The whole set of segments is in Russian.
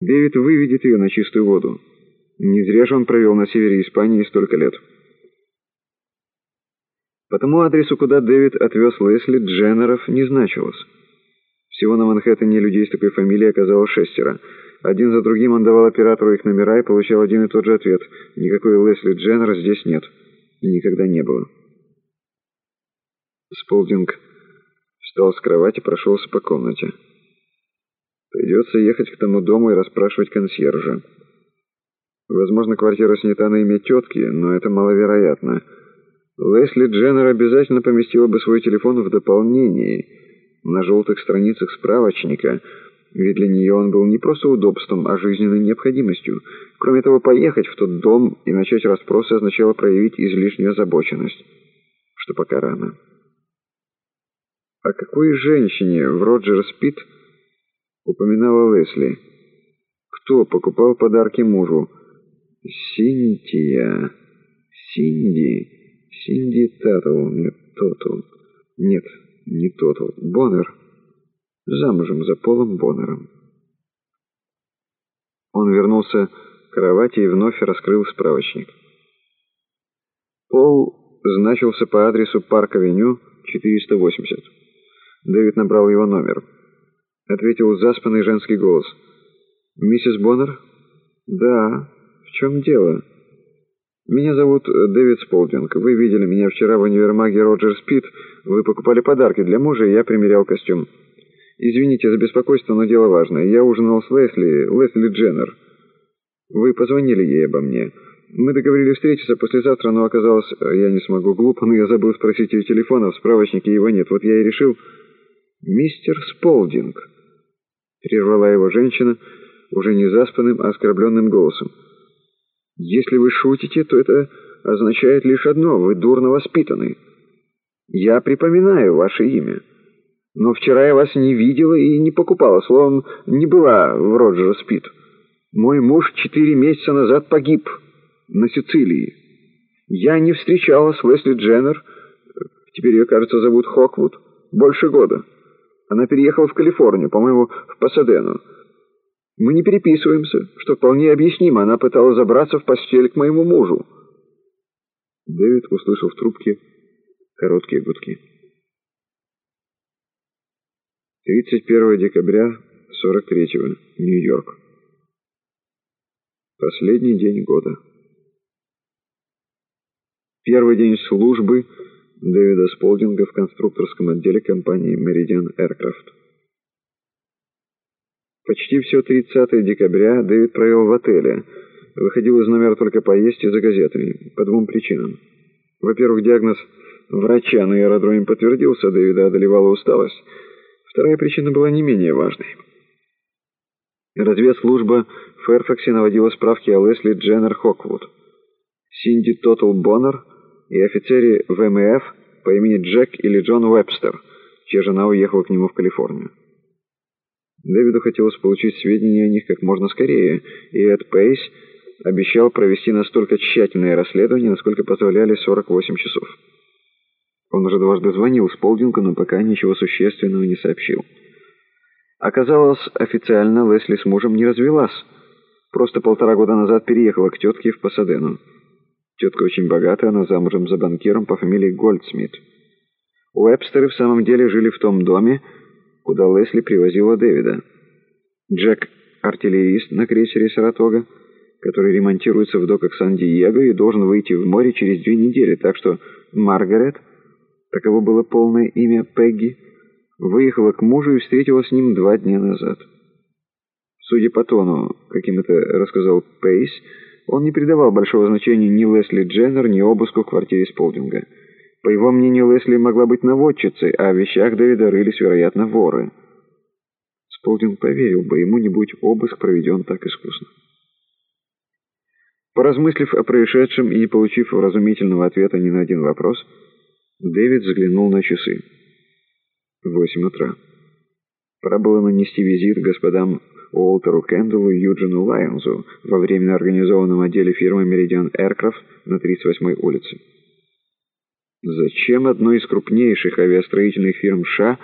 Дэвид выведет ее на чистую воду. Не зря же он провел на севере Испании столько лет. По тому адресу, куда Дэвид отвез Лесли, Дженнеров не значилось. Всего на Манхэттене людей с такой фамилией оказалось шестеро. Один за другим он давал оператору их номера и получал один и тот же ответ. Никакой Лесли Дженнер здесь нет. И никогда не было. Сполдинг встал с кровати и прошелся по комнате. Придется ехать к тому дому и расспрашивать консьержа. Возможно, квартира снята на имя тетки, но это маловероятно. Лесли Дженнер обязательно поместила бы свой телефон в дополнении на желтых страницах справочника, ведь для нее он был не просто удобством, а жизненной необходимостью. Кроме того, поехать в тот дом и начать расспросы означало проявить излишнюю озабоченность, что пока рано. О какой женщине в Роджер Спит упоминала Лесли? Кто покупал подарки мужу? Синтия. Синди. Синди Таттл. Нет, Тотл. Нет, не Тотл. Боннер. Замужем за Полом Боннером. Он вернулся к кровати и вновь раскрыл справочник. Пол значился по адресу Парк-авеню, 480. Дэвид набрал его номер. Ответил заспанный женский голос. «Миссис Боннер?» «Да. В чем дело?» «Меня зовут Дэвид Сполдинг. Вы видели меня вчера в универмаге Роджер Спит. Вы покупали подарки для мужа, и я примерял костюм. Извините за беспокойство, но дело важное. Я ужинал с Лесли, Лесли Дженнер. Вы позвонили ей обо мне. Мы договорились встретиться послезавтра, но оказалось, я не смогу. Глупо, но я забыл спросить ее телефона, в справочнике его нет. Вот я и решил... «Мистер Сполдинг», — прервала его женщина уже не заспанным, а оскорбленным голосом. «Если вы шутите, то это означает лишь одно — вы дурно воспитаны. Я припоминаю ваше имя. Но вчера я вас не видела и не покупала, словом, не была в Роджера Спит. Мой муж четыре месяца назад погиб на Сицилии. Я не встречалась с Лесли Дженнер, теперь ее, кажется, зовут Хоквуд, больше года». Она переехала в Калифорнию, по-моему, в Пасадену. Мы не переписываемся, что вполне объяснимо. Она пыталась забраться в постель к моему мужу. Дэвид услышал в трубке короткие гудки. 31 декабря 43-го, Нью-Йорк. Последний день года. Первый день службы Дэвида Сполдинга в конструкторском отделе компании Meridian Aircraft. Почти все 30 декабря Дэвид провел в отеле. Выходил из номера только поесть и за газетами. По двум причинам. Во-первых, диагноз врача на аэродроме подтвердился, Дэвида одолевала усталость. Вторая причина была не менее важной. Разведслужба в Фэрфаксе наводила справки о Лесли Дженнер Хоквуд. Синди Тотал Боннер – и офицере ВМФ по имени Джек или Джон Уэбстер, чья жена уехала к нему в Калифорнию. Дэвиду хотелось получить сведения о них как можно скорее, и Эд Пейс обещал провести настолько тщательное расследование, насколько позволяли 48 часов. Он уже дважды звонил Сполдингу, но пока ничего существенного не сообщил. Оказалось, официально Лесли с мужем не развелась. Просто полтора года назад переехала к тетке в Пасадену. Тетка очень богатая, она замужем за банкиром по фамилии Гольдсмит. Уэбстеры в самом деле жили в том доме, куда Лесли привозила Дэвида. Джек — артиллерист на крейсере «Саратога», который ремонтируется в доках Сан-Диего и должен выйти в море через две недели, так что Маргарет, таково было полное имя Пегги, выехала к мужу и встретилась с ним два дня назад. Судя по тону, каким это рассказал Пейс, он не придавал большого значения ни Лесли Дженнер, ни обыску в квартире Сполдинга. По его мнению, Лесли могла быть наводчицей, а в вещах Дэвида рылись, вероятно, воры. Сполдинг поверил бы, ему не будь обыск проведен так искусно. Поразмыслив о происшедшем и не получив вразумительного ответа ни на один вопрос, Дэвид взглянул на часы. Восемь утра. Пора было нанести визит господам Уолтеру Кэндаллу и Юджину Лайонзу во временно организованном отделе фирмы Meridian Aircraft на 38-й улице. Зачем одной из крупнейших авиастроительных фирм США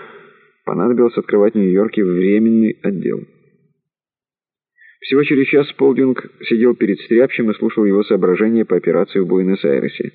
понадобилось открывать в Нью-Йорке временный отдел? Всего через час Полдинг сидел перед Стряпчем и слушал его соображения по операции в Буэнос-Айресе.